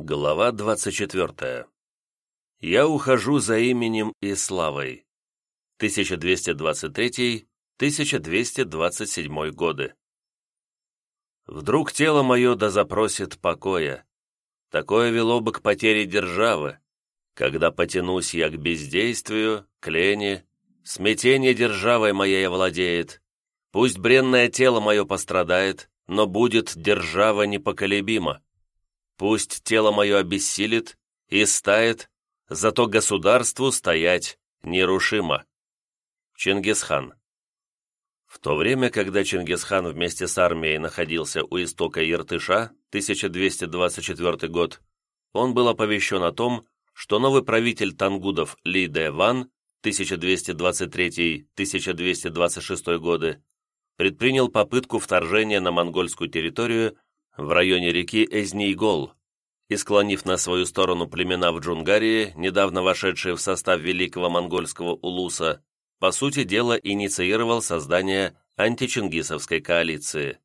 Глава 24. Я ухожу за именем и славой. 1223-1227 годы. Вдруг тело мое да запросит покоя. Такое вело бы к потере державы, когда потянусь я к бездействию, к лени, смятение державой моей овладеет. Пусть бренное тело мое пострадает, но будет держава непоколебима. Пусть тело мое обессилит и стает, зато государству стоять нерушимо. Чингисхан В то время, когда Чингисхан вместе с армией находился у истока Иртыша, 1224 год, он был оповещен о том, что новый правитель тангудов Ли Дэ Ван 1223-1226 годы предпринял попытку вторжения на монгольскую территорию в районе реки Эзнейгол и склонив на свою сторону племена в Джунгарии, недавно вошедшие в состав великого монгольского улуса, по сути дела инициировал создание античингисовской коалиции.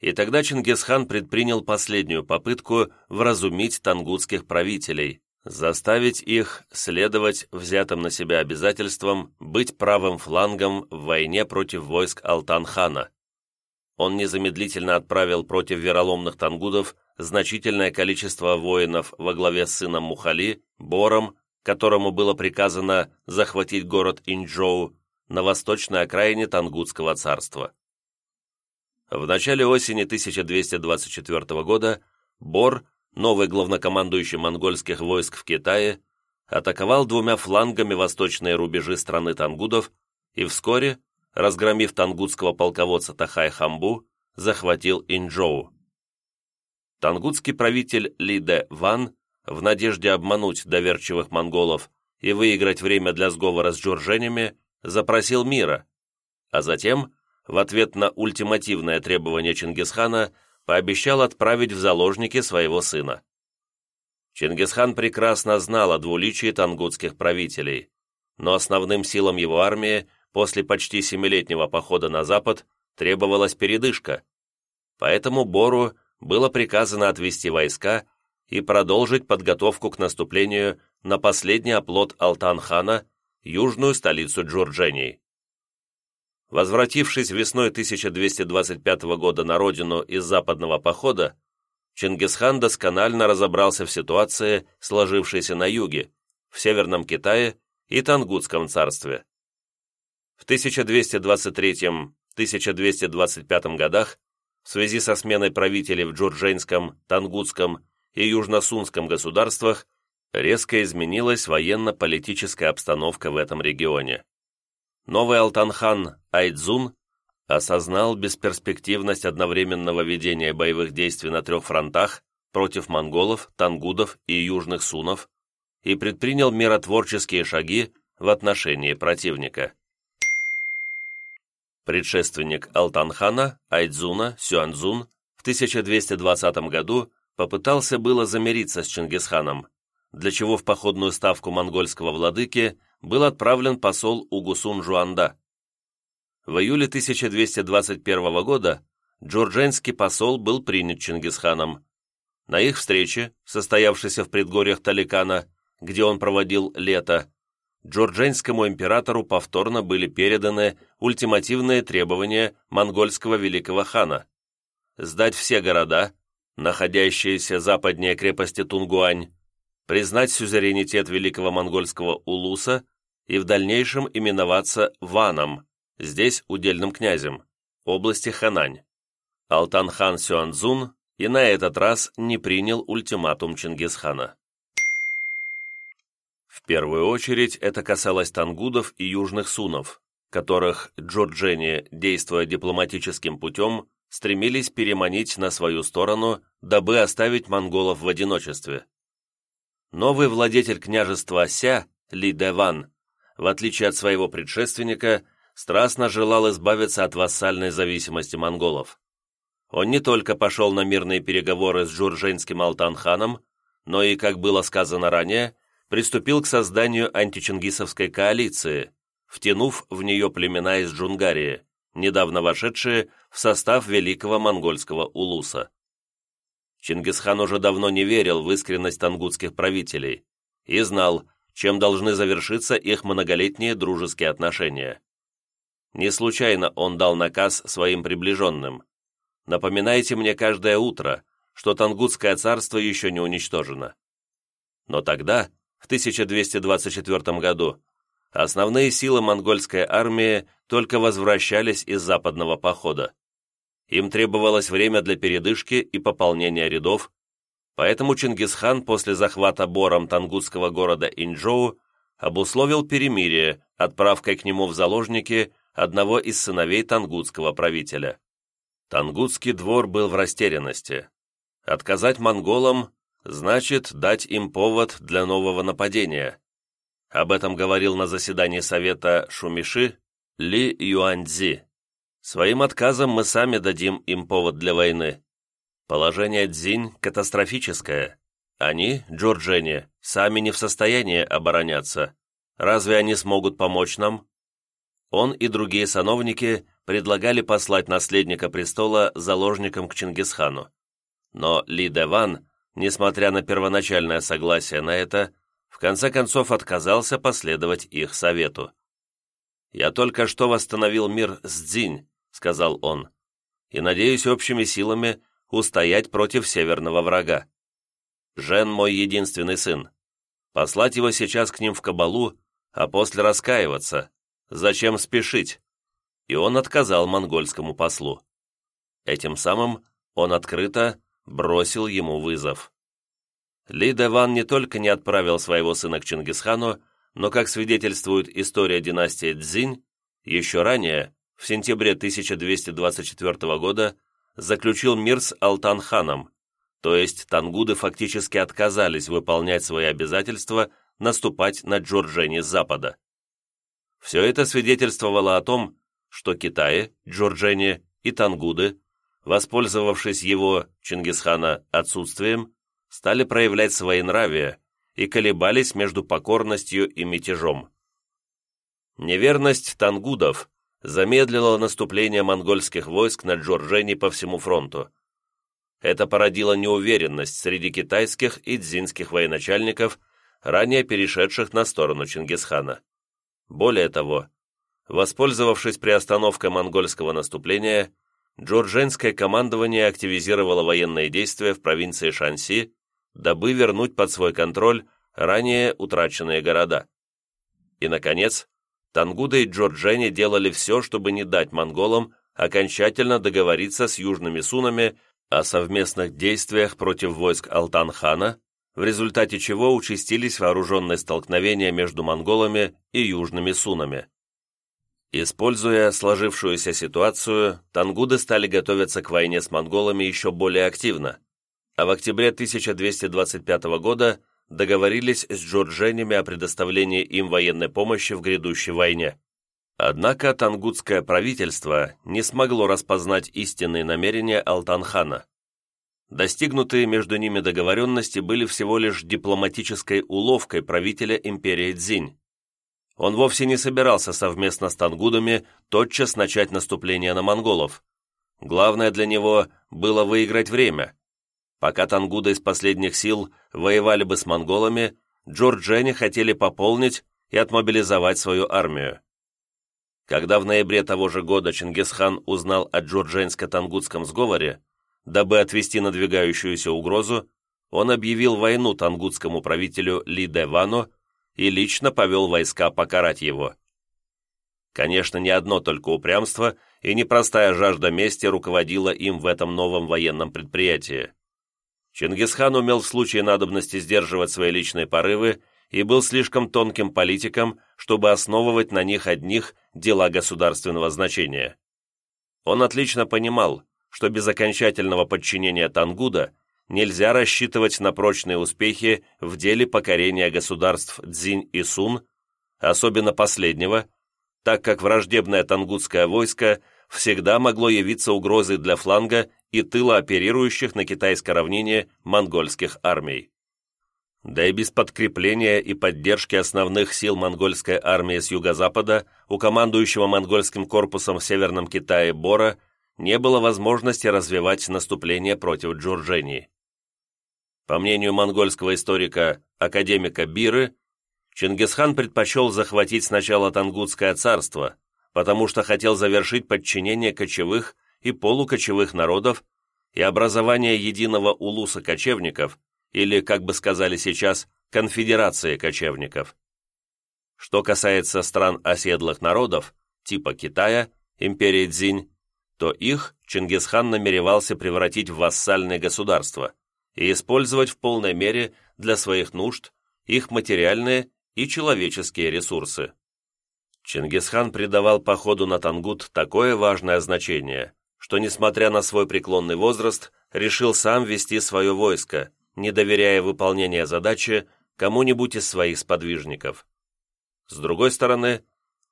И тогда Чингисхан предпринял последнюю попытку вразумить тангутских правителей, заставить их следовать взятым на себя обязательствам быть правым флангом в войне против войск Алтан-хана он незамедлительно отправил против вероломных тангудов значительное количество воинов во главе с сыном Мухали, Бором, которому было приказано захватить город Инчжоу на восточной окраине Тангутского царства. В начале осени 1224 года Бор, новый главнокомандующий монгольских войск в Китае, атаковал двумя флангами восточные рубежи страны тангудов и вскоре разгромив тангутского полководца Тахай Хамбу, захватил Инчжоу. Тангутский правитель Ли Де Ван, в надежде обмануть доверчивых монголов и выиграть время для сговора с джурженями, запросил мира, а затем, в ответ на ультимативное требование Чингисхана, пообещал отправить в заложники своего сына. Чингисхан прекрасно знал о двуличии тангутских правителей, но основным силам его армии после почти семилетнего похода на запад требовалась передышка, поэтому Бору было приказано отвести войска и продолжить подготовку к наступлению на последний оплот Алтан-хана, южную столицу Джурджении. Возвратившись весной 1225 года на родину из западного похода, Чингисхан досконально разобрался в ситуации, сложившейся на юге, в Северном Китае и Тангутском царстве. В 1223-1225 годах в связи со сменой правителей в Джурджейнском, Тангутском и Южно-Сунском государствах резко изменилась военно-политическая обстановка в этом регионе. Новый Алтанхан Айдзун осознал бесперспективность одновременного ведения боевых действий на трех фронтах против монголов, тангудов и южных сунов и предпринял миротворческие шаги в отношении противника. Предшественник Алтанхана, Айдзуна, Сюанзун, в 1220 году попытался было замириться с Чингисханом, для чего в походную ставку монгольского владыки был отправлен посол Угусун Жуанда. В июле 1221 года джурдженский посол был принят Чингисханом. На их встрече, состоявшейся в предгорьях Таликана, где он проводил лето, джордженскому императору повторно были переданы ультимативные требования монгольского великого хана сдать все города, находящиеся западнее крепости Тунгуань, признать сюзеренитет великого монгольского улуса и в дальнейшем именоваться Ваном, здесь удельным князем, области Ханань. Алтан-хан Сюанзун и на этот раз не принял ультиматум Чингисхана. В первую очередь это касалось тангудов и южных сунов, которых Джорджини, действуя дипломатическим путем, стремились переманить на свою сторону, дабы оставить монголов в одиночестве. Новый владетель княжества Ся, Ли Деван, в отличие от своего предшественника, страстно желал избавиться от вассальной зависимости монголов. Он не только пошел на мирные переговоры с джурженским Алтан-ханом, но и, как было сказано ранее, приступил к созданию античингисовской коалиции, втянув в нее племена из Джунгарии, недавно вошедшие в состав великого монгольского улуса. Чингисхан уже давно не верил в искренность тангутских правителей и знал, чем должны завершиться их многолетние дружеские отношения. Не случайно он дал наказ своим приближенным. «Напоминайте мне каждое утро, что Тангутское царство еще не уничтожено». Но тогда, в 1224 году, основные силы монгольской армии только возвращались из западного похода. Им требовалось время для передышки и пополнения рядов, поэтому Чингисхан после захвата Бором тангутского города Инчжоу обусловил перемирие отправкой к нему в заложники одного из сыновей тангутского правителя. Тангутский двор был в растерянности. Отказать монголам значит дать им повод для нового нападения. Об этом говорил на заседании Совета Шумиши Ли Юаньцзи. Своим отказом мы сами дадим им повод для войны. Положение Дзинь катастрофическое. Они, Джорджини, сами не в состоянии обороняться. Разве они смогут помочь нам? Он и другие сановники предлагали послать наследника престола заложником к Чингисхану. Но Ли Деван, несмотря на первоначальное согласие на это, в конце концов отказался последовать их совету. «Я только что восстановил мир с Дзинь, — сказал он, — «и надеюсь общими силами устоять против северного врага. Жен мой единственный сын. Послать его сейчас к ним в Кабалу, а после раскаиваться. Зачем спешить?» И он отказал монгольскому послу. Этим самым он открыто бросил ему вызов. Ли Деван не только не отправил своего сына к Чингисхану, но, как свидетельствует история династии Цзинь, еще ранее в сентябре 1224 года заключил мир с Алтан-ханом, то есть тангуды фактически отказались выполнять свои обязательства наступать на Джорджени с запада. Все это свидетельствовало о том, что Китай, Джорджени и тангуды, воспользовавшись его, Чингисхана, отсутствием, стали проявлять свои нравия и колебались между покорностью и мятежом. Неверность тангудов замедлило наступление монгольских войск на Джорджени по всему фронту. Это породило неуверенность среди китайских и дзинских военачальников, ранее перешедших на сторону Чингисхана. Более того, воспользовавшись приостановкой монгольского наступления, джордженское командование активизировало военные действия в провинции Шанси, дабы вернуть под свой контроль ранее утраченные города. И, наконец, Тангуда и Джорджени делали все, чтобы не дать монголам окончательно договориться с южными сунами о совместных действиях против войск Алтан-хана, в результате чего участились вооруженные столкновения между монголами и южными сунами. Используя сложившуюся ситуацию, тангуды стали готовиться к войне с монголами еще более активно, а в октябре 1225 года договорились с джурдженями о предоставлении им военной помощи в грядущей войне. Однако тангутское правительство не смогло распознать истинные намерения Алтанхана. Достигнутые между ними договоренности были всего лишь дипломатической уловкой правителя империи Цзинь. Он вовсе не собирался совместно с тангудами тотчас начать наступление на монголов. Главное для него было выиграть время – Пока тангуды из последних сил воевали бы с монголами, джорджени хотели пополнить и отмобилизовать свою армию. Когда в ноябре того же года Чингисхан узнал о джордженско-тангутском сговоре, дабы отвести надвигающуюся угрозу, он объявил войну тангутскому правителю Ли Девану и лично повел войска покарать его. Конечно, не одно только упрямство и непростая жажда мести руководила им в этом новом военном предприятии. Чингисхан умел в случае надобности сдерживать свои личные порывы и был слишком тонким политиком, чтобы основывать на них одних дела государственного значения. Он отлично понимал, что без окончательного подчинения Тангуда нельзя рассчитывать на прочные успехи в деле покорения государств Цзинь и Сун, особенно последнего, так как враждебное тангутское войско всегда могло явиться угрозой для фланга и тыла оперирующих на китайской равнине монгольских армий. Да и без подкрепления и поддержки основных сил монгольской армии с юго-запада у командующего монгольским корпусом в Северном Китае Бора не было возможности развивать наступление против Джурджении. По мнению монгольского историка, академика Биры, Чингисхан предпочел захватить сначала Тангутское царство, потому что хотел завершить подчинение кочевых и полукочевых народов и образование единого улуса кочевников, или, как бы сказали сейчас, конфедерации кочевников. Что касается стран оседлых народов, типа Китая, империи Цзинь, то их Чингисхан намеревался превратить в вассальные государства и использовать в полной мере для своих нужд их материальные и человеческие ресурсы. Чингисхан придавал походу на Тангут такое важное значение, что, несмотря на свой преклонный возраст, решил сам вести свое войско, не доверяя выполнение задачи кому-нибудь из своих сподвижников. С другой стороны,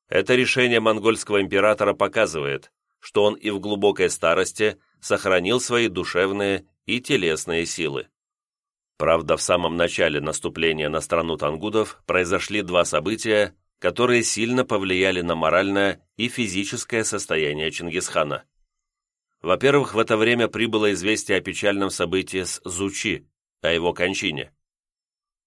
это решение монгольского императора показывает, что он и в глубокой старости сохранил свои душевные и телесные силы. Правда, в самом начале наступления на страну тангудов произошли два события, которые сильно повлияли на моральное и физическое состояние Чингисхана. Во-первых, в это время прибыло известие о печальном событии с Зучи, о его кончине.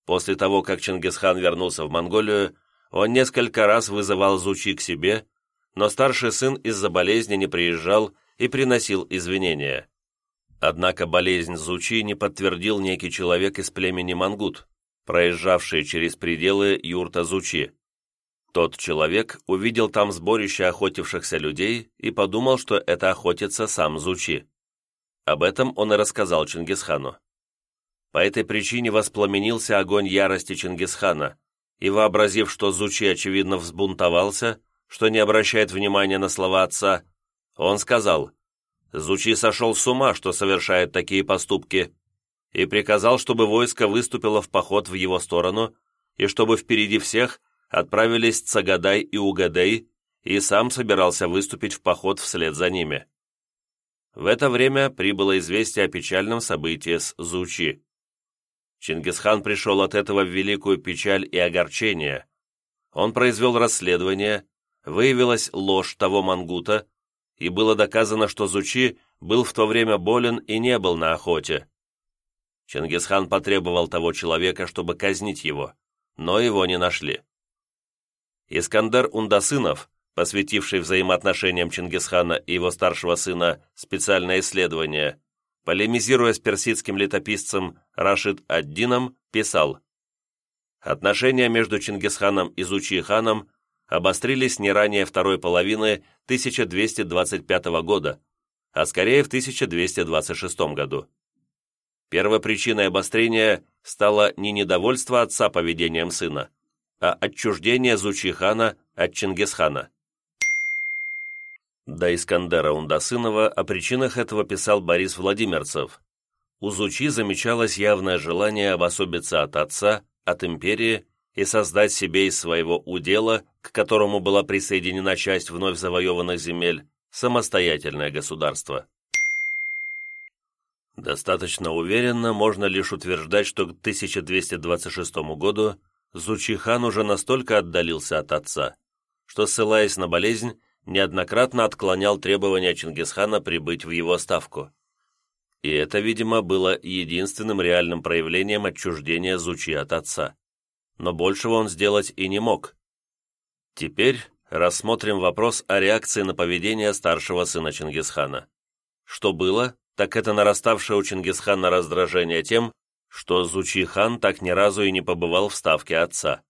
После того, как Чингисхан вернулся в Монголию, он несколько раз вызывал Зучи к себе, но старший сын из-за болезни не приезжал и приносил извинения. Однако болезнь Зучи не подтвердил некий человек из племени Мангут, проезжавший через пределы юрта Зучи. Тот человек увидел там сборище охотившихся людей и подумал, что это охотится сам Зучи. Об этом он и рассказал Чингисхану. По этой причине воспламенился огонь ярости Чингисхана, и, вообразив, что Зучи, очевидно, взбунтовался, что не обращает внимания на слова отца, он сказал, «Зучи сошел с ума, что совершает такие поступки», и приказал, чтобы войско выступило в поход в его сторону, и чтобы впереди всех – отправились Цагадай и Угадей, и сам собирался выступить в поход вслед за ними. В это время прибыло известие о печальном событии с Зучи. Чингисхан пришел от этого в великую печаль и огорчение. Он произвел расследование, выявилась ложь того мангута, и было доказано, что Зучи был в то время болен и не был на охоте. Чингисхан потребовал того человека, чтобы казнить его, но его не нашли. Искандер Ундасынов, посвятивший взаимоотношениям Чингисхана и его старшего сына специальное исследование, полемизируя с персидским летописцем Рашид ад-Дином, писал «Отношения между Чингисханом и Зучи-ханом обострились не ранее второй половины 1225 года, а скорее в 1226 году. Первопричиной обострения стало не недовольство отца поведением сына, а отчуждение Зучихана от Чингисхана. До Искандера Ундасынова о причинах этого писал Борис Владимирцев. У Зучи замечалось явное желание обособиться от отца, от империи и создать себе из своего удела, к которому была присоединена часть вновь завоеванных земель, самостоятельное государство. Достаточно уверенно можно лишь утверждать, что к 1226 году Зучихан уже настолько отдалился от отца, что, ссылаясь на болезнь, неоднократно отклонял требования Чингисхана прибыть в его ставку. И это, видимо, было единственным реальным проявлением отчуждения Зучи от отца. Но большего он сделать и не мог. Теперь рассмотрим вопрос о реакции на поведение старшего сына Чингисхана. Что было, так это нараставшее у Чингисхана раздражение тем, что Зучи-хан так ни разу и не побывал в ставке отца.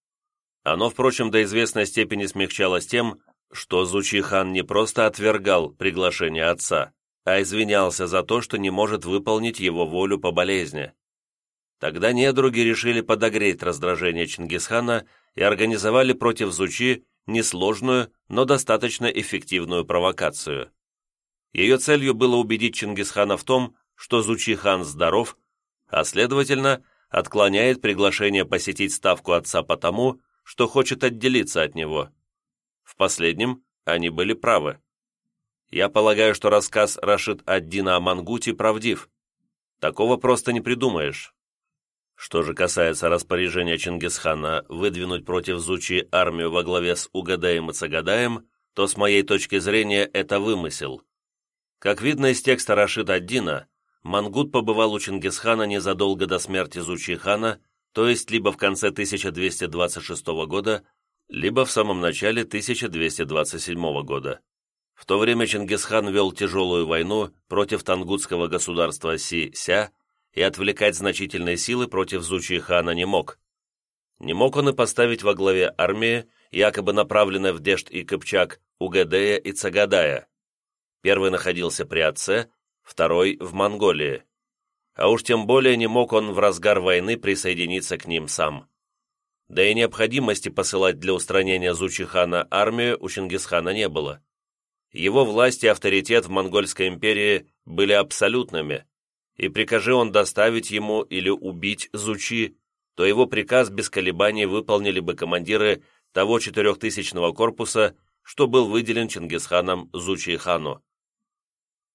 Оно, впрочем, до известной степени смягчалось тем, что Зучи-хан не просто отвергал приглашение отца, а извинялся за то, что не может выполнить его волю по болезни. Тогда недруги решили подогреть раздражение Чингисхана и организовали против Зучи несложную, но достаточно эффективную провокацию. Ее целью было убедить Чингисхана в том, что Зучи-хан здоров а следовательно, отклоняет приглашение посетить ставку отца потому, что хочет отделиться от него. В последнем они были правы. Я полагаю, что рассказ Рашид ад-Дина о Мангуте правдив. Такого просто не придумаешь. Что же касается распоряжения Чингисхана выдвинуть против Зучи армию во главе с Угадаем и Цагадаем, то с моей точки зрения это вымысел. Как видно из текста Рашид ад-Дина, Мангут побывал у Чингисхана незадолго до смерти Зучи-хана, то есть либо в конце 1226 года, либо в самом начале 1227 года. В то время Чингисхан вел тяжелую войну против тангутского государства Си-Ся и отвлекать значительные силы против Зучи-хана не мог. Не мог он и поставить во главе армии, якобы направленной в Дешт и Кыпчак, Угадея и Цагадая. Первый находился при отце, второй – в Монголии. А уж тем более не мог он в разгар войны присоединиться к ним сам. Да и необходимости посылать для устранения Зучихана армию у Чингисхана не было. Его власть и авторитет в Монгольской империи были абсолютными, и прикажи он доставить ему или убить Зучи, то его приказ без колебаний выполнили бы командиры того четырехтысячного корпуса, что был выделен Чингисханом Зучи-хану.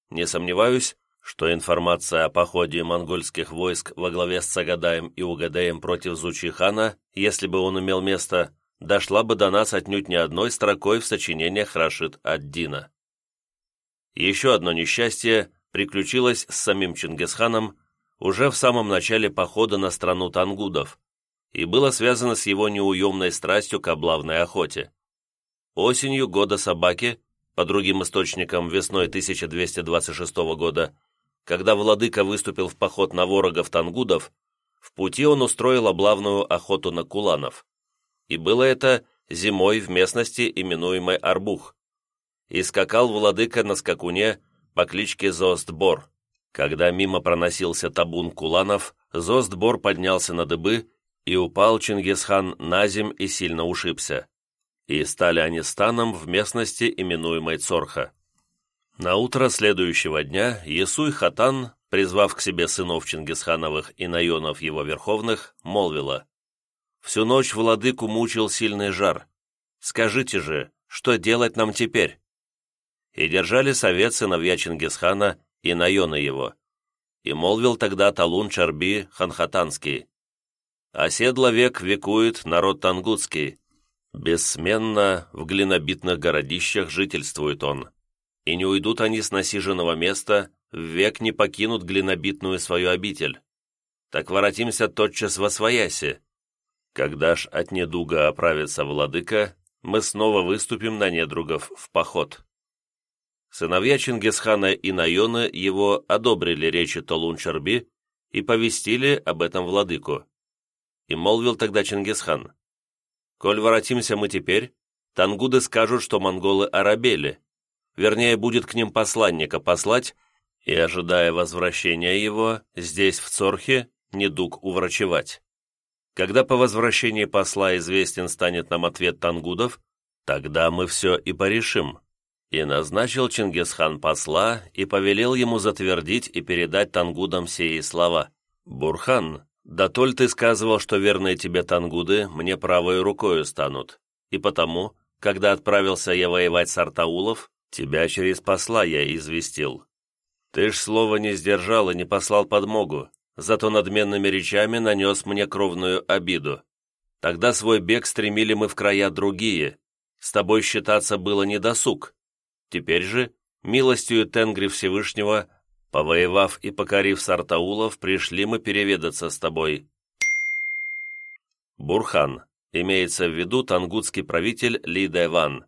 Не сомневаюсь, что информация о походе монгольских войск во главе с Цагадаем и Угадеем против Зучи-хана, если бы он имел место, дошла бы до нас отнюдь не одной строкой в сочинениях Рашид ад-Дина. Еще одно несчастье приключилось с самим Чингисханом уже в самом начале похода на страну тангудов и было связано с его неуемной страстью к облавной охоте. Осенью года собаки, по другим источникам весной 1226 года, когда владыка выступил в поход на ворогов тангудов, в пути он устроил облавную охоту на куланов. И было это зимой в местности, именуемой Арбух. И скакал владыка на скакуне по кличке Зостбор. Когда мимо проносился табун куланов, Зостбор поднялся на дыбы, и упал Чингисхан на земь и сильно ушибся. И стали они станом в местности, именуемой Цорха. На утро следующего дня Есуй Хатан, призвав к себе сынов Чингисхановых и наенов его верховных, молвила, «Всю ночь владыку мучил сильный жар. Скажите же, что делать нам теперь?» И держали совет сыновья Чингисхана и наены его. И молвил тогда Талун Чарби Ханхатанский, «Оседло век векует народ тангутский. Бессменно в глинобитных городищах жительствует он. И не уйдут они с насиженного места, век не покинут глинобитную свою обитель. Так воротимся тотчас во свояси. Когда ж от недуга оправится владыка, мы снова выступим на недругов в поход». Сыновья Чингисхана и Найона его одобрили речи Толун-Чарби и повестили об этом владыку. И молвил тогда Чингисхан, «Коль воротимся мы теперь, тангуды скажут, что монголы оробели. Вернее, будет к ним посланника послать, и, ожидая возвращения его, здесь, в Цорхе, недуг уврачевать. Когда по возвращении посла известен станет нам ответ тангудов, тогда мы все и порешим». И назначил Чингисхан посла и повелел ему затвердить и передать тангудам сии слова. «Бурхан, да толь ты сказывал, что верные тебе тангуды мне правой рукою станут, и потому, когда отправился я воевать с Артаулов, тебя через посла я известил. Ты ж слова не сдержал и не послал подмогу, зато надменными речами нанес мне кровную обиду. Тогда свой бег стремили мы в края другие, с тобой считаться было недосуг. Теперь же, милостью Тенгри Всевышнего, повоевав и покорив Сартаулов, пришли мы переведаться с тобой. Бурхан. Имеется в виду тангутский правитель Ли Дайван.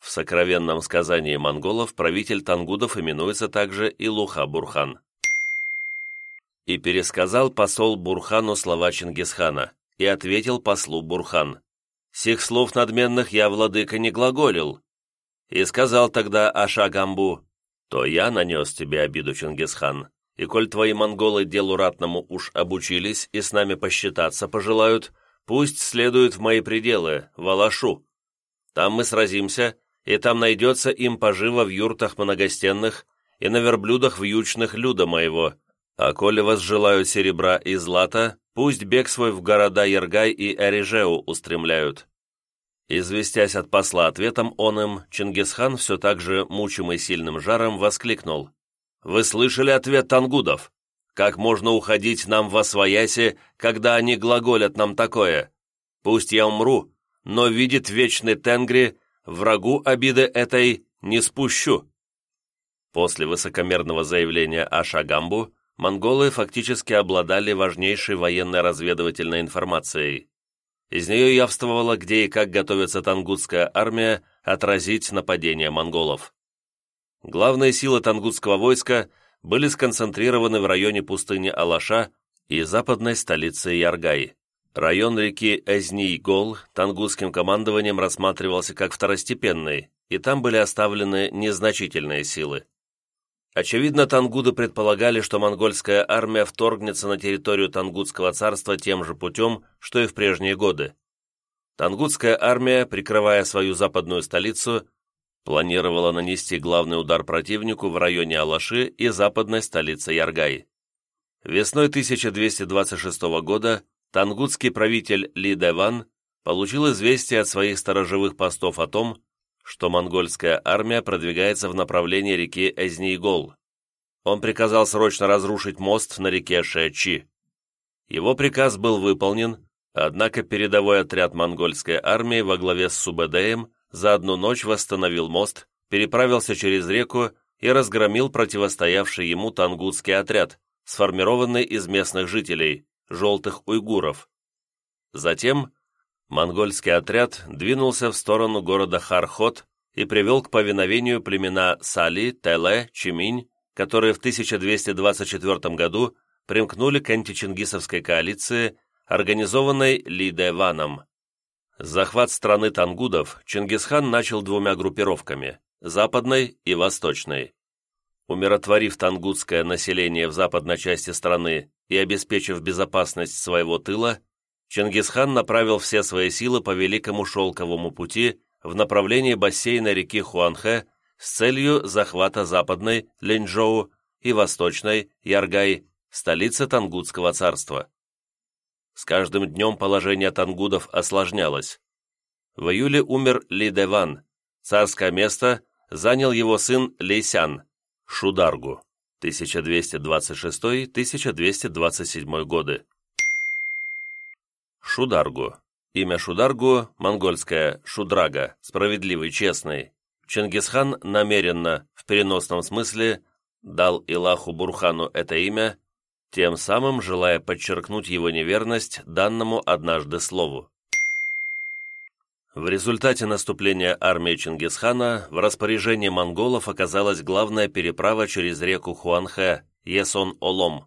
В сокровенном сказании монголов правитель тангудов именуется также Илуха Бурхан. И пересказал посол Бурхану слова Чингисхана, и ответил послу Бурхан. «Сих слов надменных я, владыка, не глаголил, и сказал тогда Аша Гамбу, «То я нанес тебе обиду, Чингисхан, и коль твои монголы делу ратному уж обучились и с нами посчитаться пожелают, пусть следуют в мои пределы, в Алашу. Там мы сразимся, и там найдется им поживо в юртах многостенных и на верблюдах вьючных люда моего. А коли вас желают серебра и злата, пусть бег свой в города Ергай и Эрижеу устремляют. Известясь от посла ответом он им, Чингисхан, все так же мучимый сильным жаром, воскликнул. «Вы слышали ответ тангудов? Как можно уходить нам во свояси, когда они глаголят нам такое? Пусть я умру, но видит вечный Тенгри, врагу обиды этой не спущу». После высокомерного заявления Ашагамбу монголы фактически обладали важнейшей военной разведывательной информацией. Из нее явствовало, где и как готовится тангутская армия отразить нападение монголов. Главные силы тангутского войска были сконцентрированы в районе пустыни Алаша и западной столицы Яргай. Район реки Эзний-Гол тангутским командованием рассматривался как второстепенный, и там были оставлены незначительные силы. Очевидно, тангуды предполагали, что монгольская армия вторгнется на территорию Тангутского царства тем же путем, что и в прежние годы. Тангутская армия, прикрывая свою западную столицу, планировала нанести главный удар противнику в районе Алаши и западной столицы Яргай. Весной 1226 года тангутский правитель Ли Деван получил известие от своих сторожевых постов о том, что монгольская армия продвигается в направлении реки Эзнийгол. Он приказал срочно разрушить мост на реке Шечи. Его приказ был выполнен, однако передовой отряд монгольской армии во главе с Субэдеем за одну ночь восстановил мост, переправился через реку и разгромил противостоявший ему тангутский отряд, сформированный из местных жителей, желтых уйгуров. Затем монгольский отряд двинулся в сторону города Хархот и привел к повиновению племена Сали, Теле, Чиминь, которые в 1224 году примкнули к античингисовской коалиции, организованной Лидеваном. Захват страны тангудов Чингисхан начал двумя группировками – западной и восточной. Умиротворив тангутское население в западной части страны и обеспечив безопасность своего тыла, Чингисхан направил все свои силы по Великому Шелковому пути в направлении бассейна реки Хуанхэ с целью захвата западной Линчжоу и восточной Яргай, столицы Тангутского царства. С каждым днем положение тангудов осложнялось. В июле умер Ли Деван, царское место занял его сын Лейсян, Шударгу, 1226-1227 годы. Шударгу. Имя Шударгу, монгольское Шудрага, справедливый, честный. Чингисхан намеренно, в переносном смысле, дал Илаху Бурхану это имя, тем самым желая подчеркнуть его неверность данному однажды слову. В результате наступления армии Чингисхана в распоряжении монголов оказалась главная переправа через реку Хуанхэ, Есон-Олом.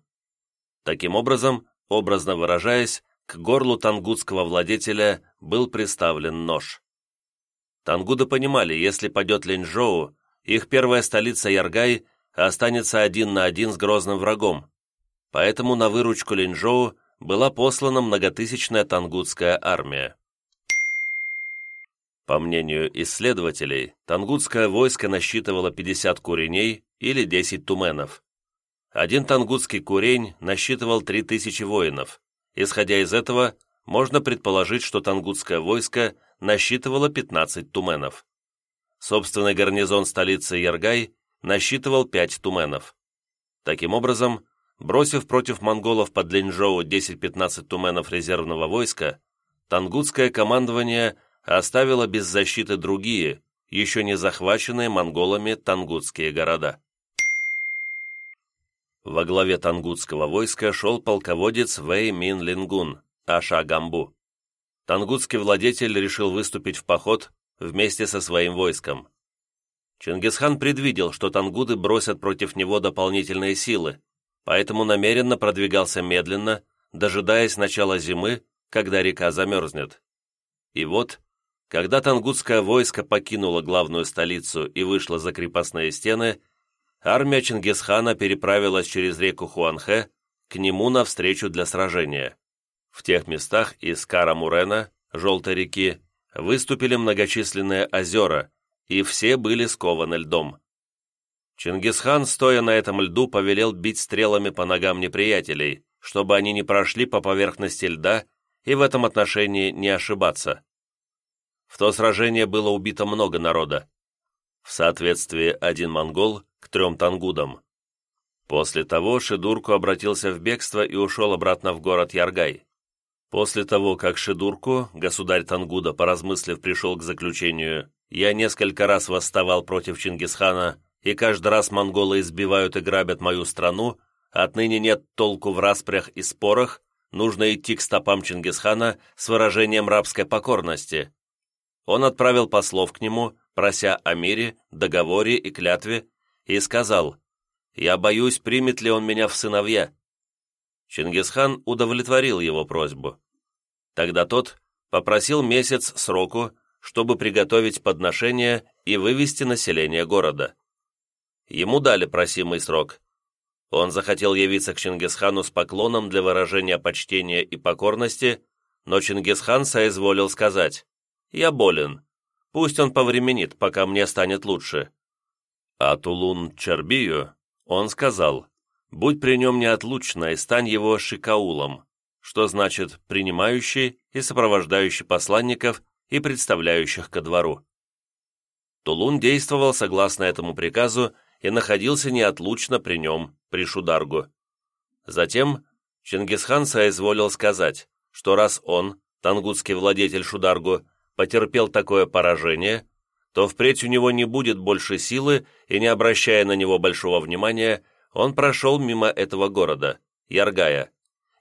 Таким образом, образно выражаясь, к горлу тангутского владетеля был приставлен нож. Тангуды понимали, если падет Линчжоу, их первая столица Яргай останется один на один с грозным врагом, поэтому на выручку Линчжоу была послана многотысячная тангутская армия. По мнению исследователей, тангутское войско насчитывало 50 куреней или 10 туменов. Один тангутский курень насчитывал 3000 воинов, Исходя из этого, можно предположить, что тангутское войско насчитывало 15 туменов. Собственный гарнизон столицы Яргай насчитывал 5 туменов. Таким образом, бросив против монголов под Линчжоу 10-15 туменов резервного войска, тангутское командование оставило без защиты другие, еще не захваченные монголами тангутские города. Во главе тангутского войска шел полководец Вэй Мин Лингун, Аша Гамбу. Тангутский владетель решил выступить в поход вместе со своим войском. Чингисхан предвидел, что тангуды бросят против него дополнительные силы, поэтому намеренно продвигался медленно, дожидаясь начала зимы, когда река замерзнет. И вот, когда тангутское войско покинуло главную столицу и вышло за крепостные стены, армия Чингисхана переправилась через реку Хуанхэ к нему навстречу для сражения. В тех местах из Кара-Мурена, Желтой реки, выступили многочисленные озера, и все были скованы льдом. Чингисхан, стоя на этом льду, повелел бить стрелами по ногам неприятелей, чтобы они не прошли по поверхности льда и в этом отношении не ошибаться. В то сражение было убито много народа. В соответствии один монгол к трем тангудам. После того Шидурку обратился в бегство и ушел обратно в город Яргай. После того, как Шидурку, государь Тангуда, поразмыслив, пришел к заключению «Я несколько раз восставал против Чингисхана, и каждый раз монголы избивают и грабят мою страну, Отныне нет толку в распрях и спорах, нужно идти к стопам Чингисхана с выражением рабской покорности. Он отправил послов к нему, прося о мире, договоре и клятве, и сказал, «Я боюсь, примет ли он меня в сыновья». Чингисхан удовлетворил его просьбу. Тогда тот попросил месяц сроку, чтобы приготовить подношение и вывести население города. Ему дали просимый срок, он захотел явиться к Чингисхану с поклоном для выражения почтения и покорности, но Чингисхан соизволил сказать «Я болен. Пусть он повременит, пока мне станет лучше». А Тулун Чарбию он сказал «Будь при нем неотлучно и стань его шикаулом», что значит «принимающий и сопровождающий посланников и представляющих ко двору». Тулун действовал согласно этому приказу и находился неотлучно при нем, при Шударгу. Затем Чингисхан соизволил сказать, что раз он, тангутский владетель Шударгу, потерпел такое поражение, то впредь у него не будет больше силы, и не обращая на него большого внимания, он прошел мимо этого города, Яргая,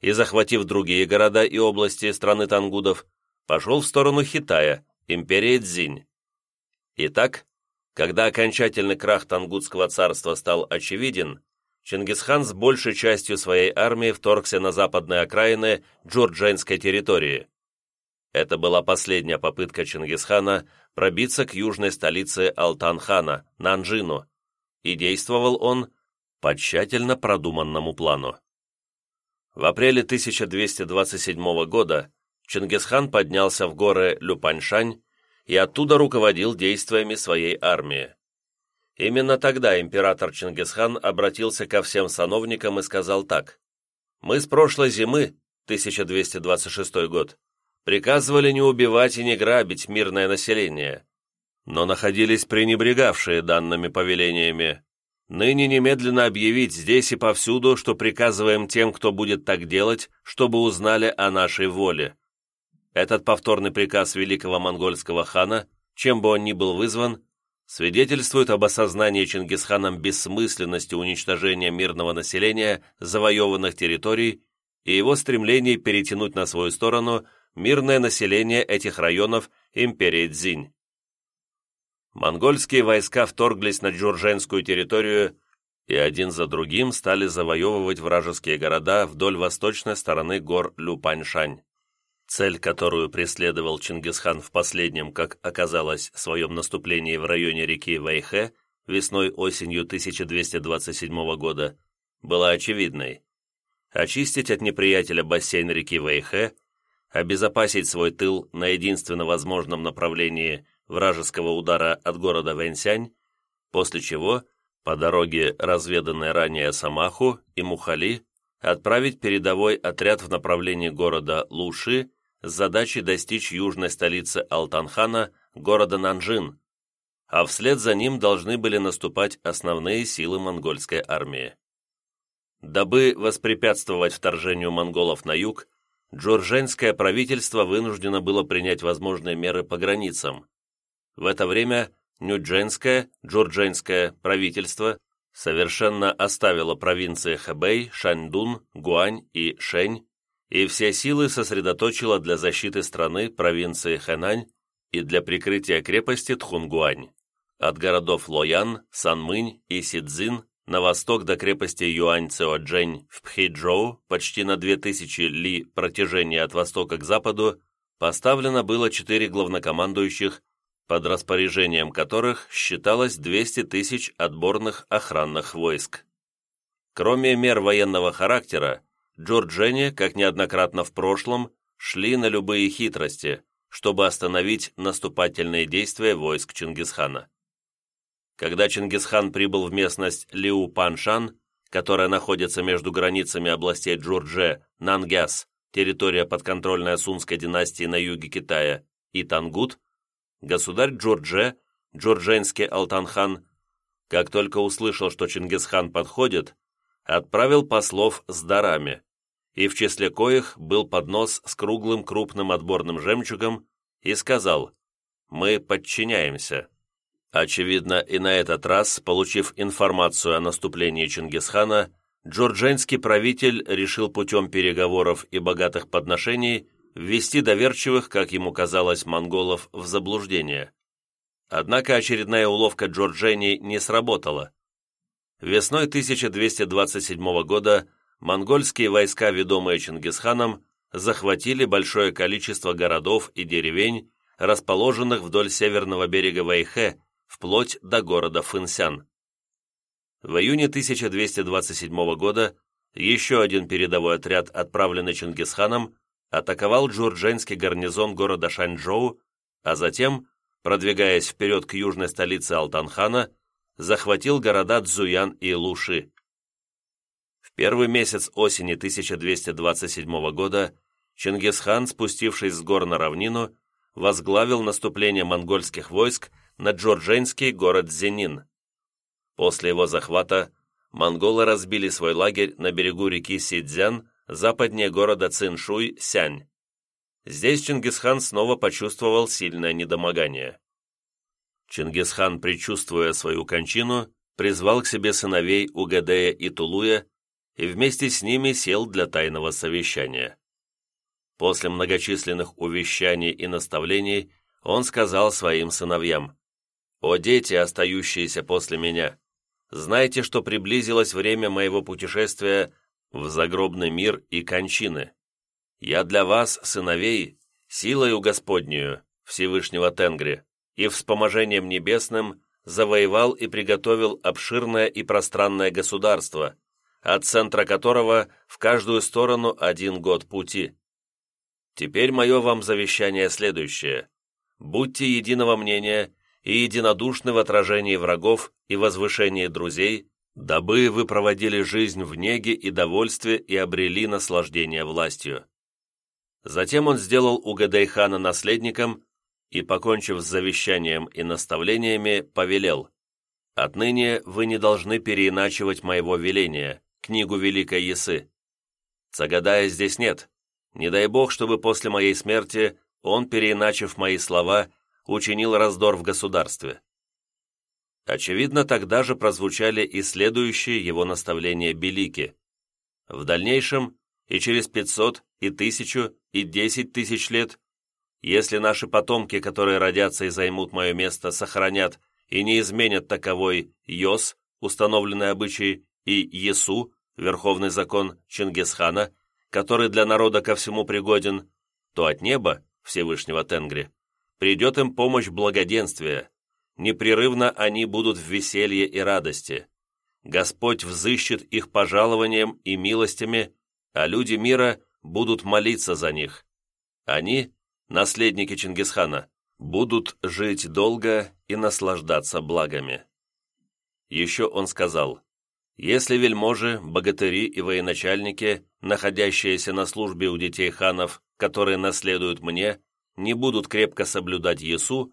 и, захватив другие города и области страны тангудов, пошел в сторону Хитая, империи Цзинь. Итак, когда окончательный крах Тангутского царства стал очевиден, Чингисхан с большей частью своей армии вторгся на западные окраины Джурдженской территории. Это была последняя попытка Чингисхана пробиться к южной столице Алтан-хана, Нанджину, и действовал он по тщательно продуманному плану. В апреле 1227 года Чингисхан поднялся в горы Люпаньшань и оттуда руководил действиями своей армии. Именно тогда император Чингисхан обратился ко всем сановникам и сказал так. «Мы с прошлой зимы, 1226 год, приказывали не убивать и не грабить мирное население, но находились пренебрегавшие данными повелениями. Ныне немедленно объявить здесь и повсюду, что приказываем тем, кто будет так делать, чтобы узнали о нашей воле. Этот повторный приказ великого монгольского хана, чем бы он ни был вызван, свидетельствует об осознании Чингисханом бессмысленности уничтожения мирного населения завоеванных территорий и его стремлении перетянуть на свою сторону мирное население этих районов империи Цзинь. Монгольские войска вторглись на джурженскую территорию и один за другим стали завоевывать вражеские города вдоль восточной стороны гор Люпаньшань. Цель, которую преследовал Чингисхан в последнем, как оказалось, своем наступлении в районе реки Вайхе весной-осенью 1227 года, была очевидной. Очистить от неприятеля бассейн реки Вайхе, обезопасить свой тыл на единственно возможном направлении вражеского удара от города Вэньсянь, после чего, по дороге, разведанной ранее Самаху и Мухали, отправить передовой отряд в направлении города Луши с задачей достичь южной столицы Алтанхана, города Нанжин, а вслед за ним должны были наступать основные силы монгольской армии. Дабы воспрепятствовать вторжению монголов на юг, джурженское правительство вынуждено было принять возможные меры по границам. В это время Нюдженское, Джурдженское правительство совершенно оставила провинции Хэбэй, Шаньдун, Гуань и Шэнь и все силы сосредоточила для защиты страны провинции Хэнань и для прикрытия крепости Тхунгуань. От городов Лоян, Санмынь и Сидзин на восток до крепости Юань-Цеоджень в Пхиджоу почти на 2000 ли протяжения от востока к западу поставлено было четыре главнокомандующих под распоряжением которых считалось 200 тысяч отборных охранных войск. Кроме мер военного характера, Джорджене, как неоднократно в прошлом, шли на любые хитрости, чтобы остановить наступательные действия войск Чингисхана. Когда Чингисхан прибыл в местность Лиу-Паншан, которая находится между границами областей Джурдже, Нангяс, территория подконтрольная Сунской династии на юге Китая, и Тангут, государь Джордже, джордженский Алтанхан, как только услышал, что Чингисхан подходит, отправил послов с дарами, и в числе коих был поднос с круглым крупным отборным жемчугом, и сказал «Мы подчиняемся». Очевидно, и на этот раз, получив информацию о наступлении Чингисхана, джордженский правитель решил путем переговоров и богатых подношений ввести доверчивых, как ему казалось, монголов в заблуждение. Однако очередная уловка Джорджени не сработала. Весной 1227 года монгольские войска, ведомые Чингисханом, захватили большое количество городов и деревень, расположенных вдоль северного берега Вайхэ, вплоть до города Фынсян. В июне 1227 года еще один передовой отряд, отправленный Чингисханом, атаковал джурдженский гарнизон города Шанчжоу, а затем, продвигаясь вперед к южной столице Алтанхана, захватил города Цзуян и Луши. В первый месяц осени 1227 года Чингисхан, спустившись с гор на равнину, возглавил наступление монгольских войск на джордженский город Зенин. После его захвата монголы разбили свой лагерь на берегу реки Сидзян западнее города Циншуй, Сянь. Здесь Чингисхан снова почувствовал сильное недомогание. Чингисхан, предчувствуя свою кончину, призвал к себе сыновей Угадея и Тулуя и вместе с ними сел для тайного совещания. После многочисленных увещаний и наставлений он сказал своим сыновьям, «О дети, остающиеся после меня, знайте, что приблизилось время моего путешествия в загробный мир и кончины. Я для вас, сыновей, силою Господнюю, Всевышнего Тенгри, и вспоможением небесным завоевал и приготовил обширное и пространное государство, от центра которого в каждую сторону один год пути. Теперь мое вам завещание следующее. Будьте единого мнения и единодушны в отражении врагов и возвышении друзей, дабы вы проводили жизнь в неге и довольстве и обрели наслаждение властью. Затем он сделал Угадайхана наследником и, покончив с завещанием и наставлениями, повелел «Отныне вы не должны переиначивать моего веления, книгу Великой Ясы. Цагадая здесь нет. Не дай Бог, чтобы после моей смерти он, переиначив мои слова, учинил раздор в государстве. Очевидно, тогда же прозвучали и следующие его наставления Белики. В дальнейшем и через 500, и тысячу, и десять тысяч лет, если наши потомки, которые родятся и займут мое место, сохранят и не изменят таковой Йос, установленный обычай, и Есу, верховный закон Чингисхана, который для народа ко всему пригоден, то от неба, Всевышнего Тенгри, придет им помощь благоденствия, непрерывно они будут в веселье и радости. Господь взыщет их пожалованием и милостями, а люди мира будут молиться за них. Они, наследники Чингисхана, будут жить долго и наслаждаться благами. Еще он сказал, «Если вельможи, богатыри и военачальники, находящиеся на службе у детей ханов, которые наследуют мне, не будут крепко соблюдать Есу,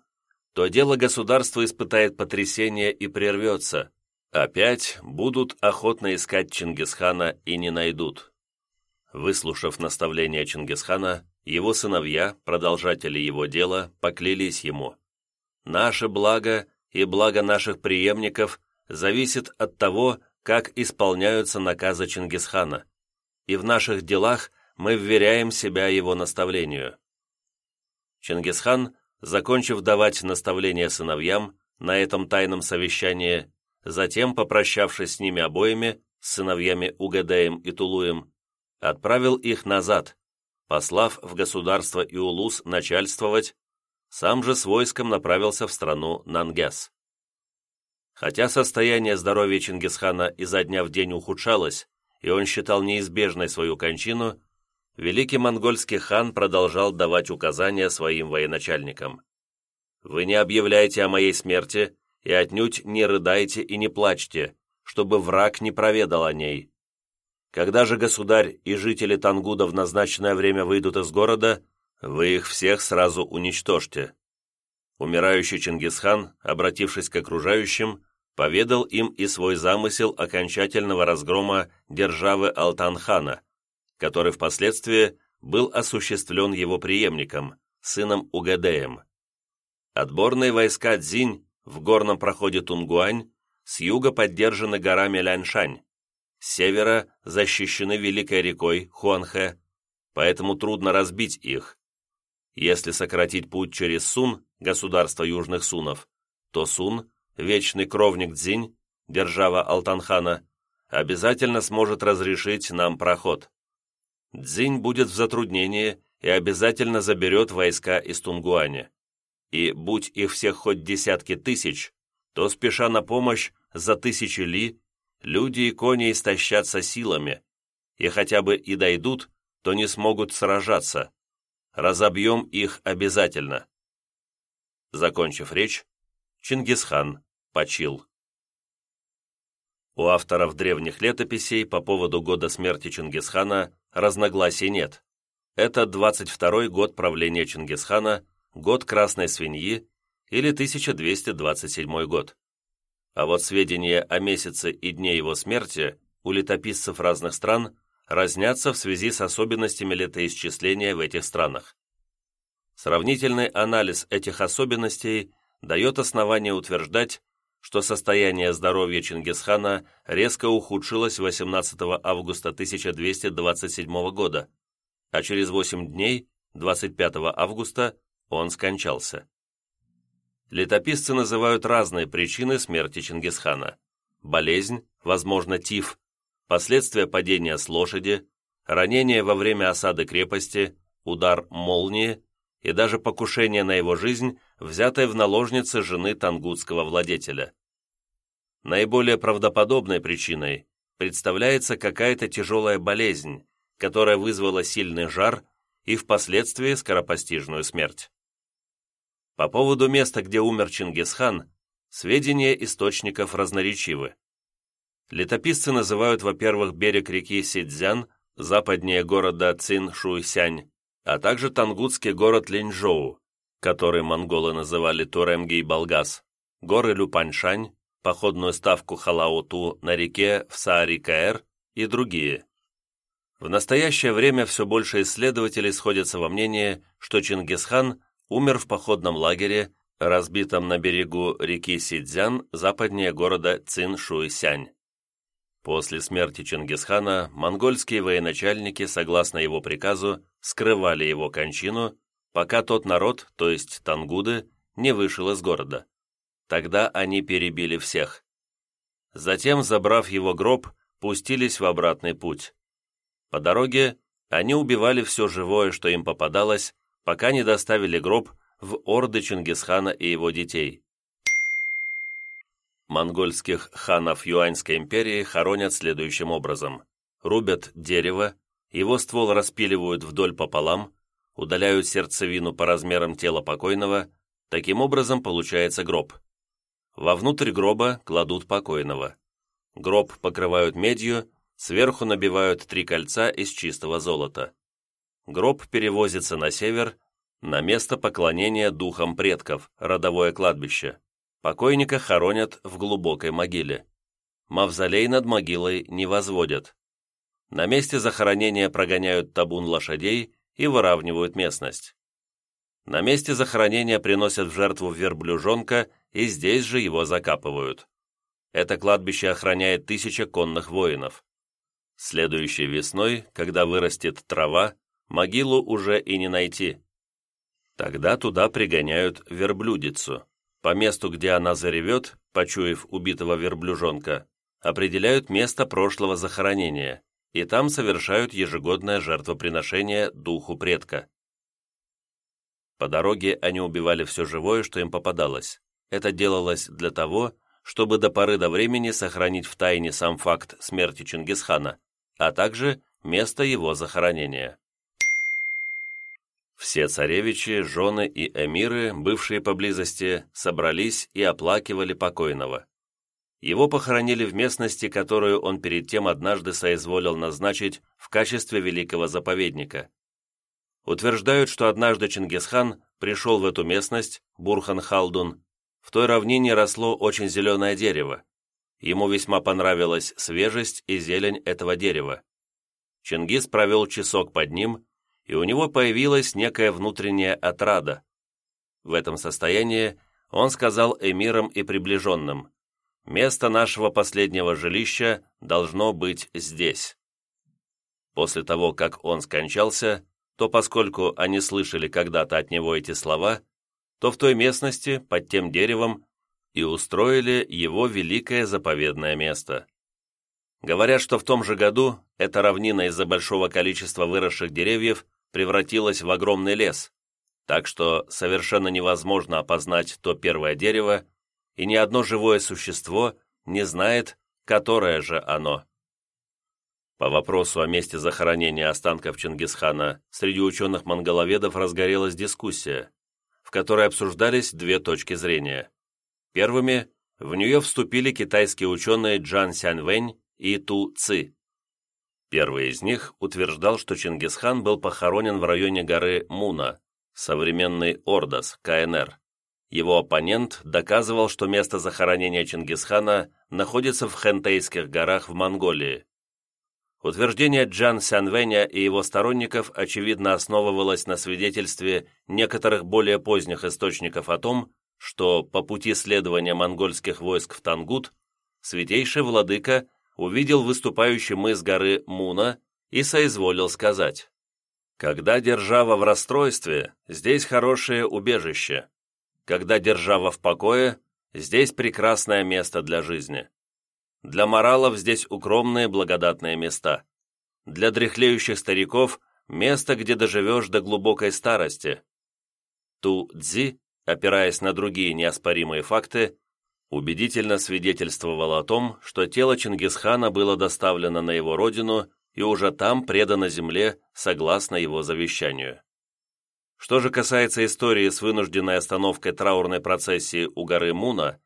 то дело государства испытает потрясение и прервется. Опять будут охотно искать Чингисхана и не найдут. Выслушав наставления Чингисхана, его сыновья, продолжатели его дела, поклялись ему. «Наше благо и благо наших преемников зависит от того, как исполняются наказы Чингисхана, и в наших делах мы вверяем себя его наставлению». Чингисхан закончив давать наставления сыновьям на этом тайном совещании, затем, попрощавшись с ними обоими, с сыновьями Угадеем и Тулуем, отправил их назад, послав в государство Иулус начальствовать, сам же с войском направился в страну Нангес. Хотя состояние здоровья Чингисхана изо дня в день ухудшалось, и он считал неизбежной свою кончину, великий монгольский хан продолжал давать указания своим военачальникам. «Вы не объявляйте о моей смерти и отнюдь не рыдайте и не плачьте, чтобы враг не проведал о ней. Когда же государь и жители Тангуда в назначенное время выйдут из города, вы их всех сразу уничтожьте». Умирающий Чингисхан, обратившись к окружающим, поведал им и свой замысел окончательного разгрома державы Алтанхана – который впоследствии был осуществлен его преемником, сыном Угадеем. Отборные войска Цзинь в горном проходе Тунгуань с юга поддержаны горами Ляньшань. с севера защищены великой рекой Хуанхэ, поэтому трудно разбить их. Если сократить путь через Сун, государство южных Сунов, то Сун, вечный кровник Цзинь, держава Алтанхана, обязательно сможет разрешить нам проход. Цзинь будет в затруднении и обязательно заберет войска из Тунгуаня. И будь их всех хоть десятки тысяч, то, спеша на помощь за тысячи ли, люди и кони истощатся силами, и хотя бы и дойдут, то не смогут сражаться. Разобьем их обязательно. Закончив речь, Чингисхан почил. У авторов древних летописей по поводу года смерти Чингисхана разногласий нет. Это 22-й год правления Чингисхана, год Красной Свиньи или 1227 год. А вот сведения о месяце и дне его смерти у летописцев разных стран разнятся в связи с особенностями летоисчисления в этих странах. Сравнительный анализ этих особенностей дает основание утверждать, что состояние здоровья Чингисхана резко ухудшилось 18 августа 1227 года, а через 8 дней, 25 августа, он скончался. Летописцы называют разные причины смерти Чингисхана. Болезнь, возможно, тиф, последствия падения с лошади, ранение во время осады крепости, удар молнии и даже покушение на его жизнь взятой в наложницы жены тангутского владетеля. Наиболее правдоподобной причиной представляется какая-то тяжелая болезнь, которая вызвала сильный жар и впоследствии скоропостижную смерть. По поводу места, где умер Чингисхан, сведения источников разноречивы. Летописцы называют, во-первых, берег реки Сидзян, западнее города Цин-Шуйсянь, а также тангутский город Линьчжоу, который монголы называли Туремги-Балгас, горы Люпаньшань, походную ставку Халауту на реке в Саарикаэр и другие. В настоящее время все больше исследователей сходятся во мнении, что Чингисхан умер в походном лагере, разбитом на берегу реки Сидзян, западнее города Цин-Шуйсянь. После смерти Чингисхана монгольские военачальники, согласно его приказу, скрывали его кончину пока тот народ, то есть тангуды, не вышел из города. Тогда они перебили всех. Затем, забрав его гроб, пустились в обратный путь. По дороге они убивали все живое, что им попадалось, пока не доставили гроб в орды Чингисхана и его детей. Монгольских ханов Юаньской империи хоронят следующим образом. Рубят дерево, его ствол распиливают вдоль пополам, удаляют сердцевину по размерам тела покойного, таким образом получается гроб. Вовнутрь гроба кладут покойного. Гроб покрывают медью, сверху набивают три кольца из чистого золота. Гроб перевозится на север, на место поклонения духам предков, родовое кладбище. Покойника хоронят в глубокой могиле. Мавзолей над могилой не возводят. На месте захоронения прогоняют табун лошадей и выравнивают местность. На месте захоронения приносят в жертву верблюжонка и здесь же его закапывают. Это кладбище охраняет тысяча конных воинов. Следующей весной, когда вырастет трава, могилу уже и не найти. Тогда туда пригоняют верблюдицу. По месту, где она заревет, почуяв убитого верблюжонка, определяют место прошлого захоронения и там совершают ежегодное жертвоприношение духу предка. По дороге они убивали все живое, что им попадалось. Это делалось для того, чтобы до поры до времени сохранить в тайне сам факт смерти Чингисхана, а также место его захоронения. Все царевичи, жены и эмиры, бывшие поблизости, собрались и оплакивали покойного. Его похоронили в местности, которую он перед тем однажды соизволил назначить в качестве великого заповедника. Утверждают, что однажды Чингисхан пришел в эту местность, Бурхан-Халдун, в той равнине росло очень зеленое дерево. Ему весьма понравилась свежесть и зелень этого дерева. Чингис провел часок под ним, и у него появилась некая внутренняя отрада. В этом состоянии он сказал эмирам и приближенным, место нашего последнего жилища должно быть здесь. После того, как он скончался, то поскольку они слышали когда-то от него эти слова, то в той местности, под тем деревом, и устроили его великое заповедное место. Говорят, что в том же году эта равнина из-за большого количества выросших деревьев превратилась в огромный лес, так что совершенно невозможно опознать то первое дерево, и ни одно живое существо не знает, которое же оно. По вопросу о месте захоронения останков Чингисхана среди ученых-монголоведов разгорелась дискуссия, в которой обсуждались две точки зрения. Первыми в нее вступили китайские ученые Джан Сяньвэнь и Ту Ци. Первый из них утверждал, что Чингисхан был похоронен в районе горы Муна, современный Ордос, КНР. Его оппонент доказывал, что место захоронения Чингисхана находится в Хэнтейских горах в Монголии. Утверждение Джан Сянвэня и его сторонников очевидно основывалось на свидетельстве некоторых более поздних источников о том, что по пути следования монгольских войск в Тангут святейший владыка увидел выступающий мыс горы Муна и соизволил сказать «Когда держава в расстройстве, здесь хорошее убежище. Когда держава в покое, здесь прекрасное место для жизни. Для моралов здесь укромные благодатные места. Для дряхлеющих стариков – место, где доживешь до глубокой старости. Ту Цзи, опираясь на другие неоспоримые факты, убедительно свидетельствовал о том, что тело Чингисхана было доставлено на его родину и уже там предано земле согласно его завещанию. Что же касается истории с вынужденной остановкой траурной процессии у горы Муна,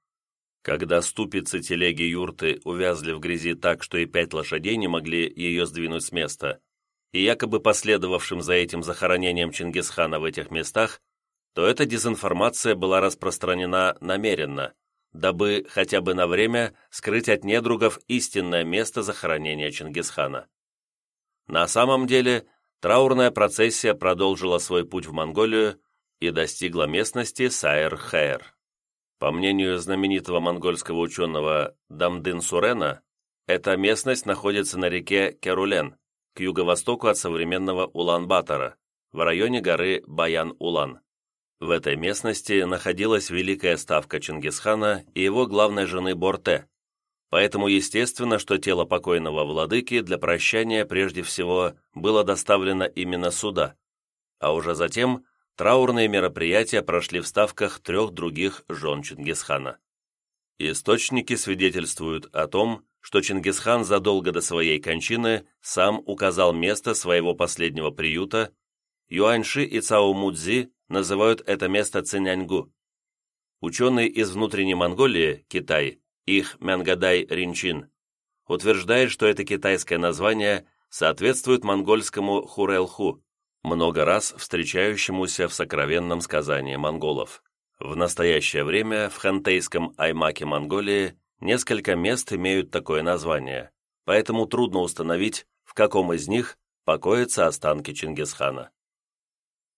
когда ступицы телеги юрты увязли в грязи так, что и пять лошадей не могли ее сдвинуть с места, и якобы последовавшим за этим захоронением Чингисхана в этих местах, то эта дезинформация была распространена намеренно, дабы хотя бы на время скрыть от недругов истинное место захоронения Чингисхана. На самом деле, траурная процессия продолжила свой путь в Монголию и достигла местности Сайр-Хайр. По мнению знаменитого монгольского ученого Дамдын Сурена, эта местность находится на реке Керулен, к юго-востоку от современного Улан-Батора, в районе горы Баян-Улан. В этой местности находилась великая ставка Чингисхана и его главной жены Борте, поэтому естественно, что тело покойного владыки для прощания прежде всего было доставлено именно сюда, а уже затем траурные мероприятия прошли в ставках трех других жен Чингисхана. Источники свидетельствуют о том, что Чингисхан задолго до своей кончины сам указал место своего последнего приюта, Юаньши и Цао Мудзи называют это место Циняньгу. Ученый из внутренней Монголии, Китай, их Мянгадай Ринчин, утверждает, что это китайское название соответствует монгольскому Хурелху, много раз встречающемуся в сокровенном сказании монголов. В настоящее время в хантейском Аймаке Монголии несколько мест имеют такое название, поэтому трудно установить, в каком из них покоятся останки Чингисхана.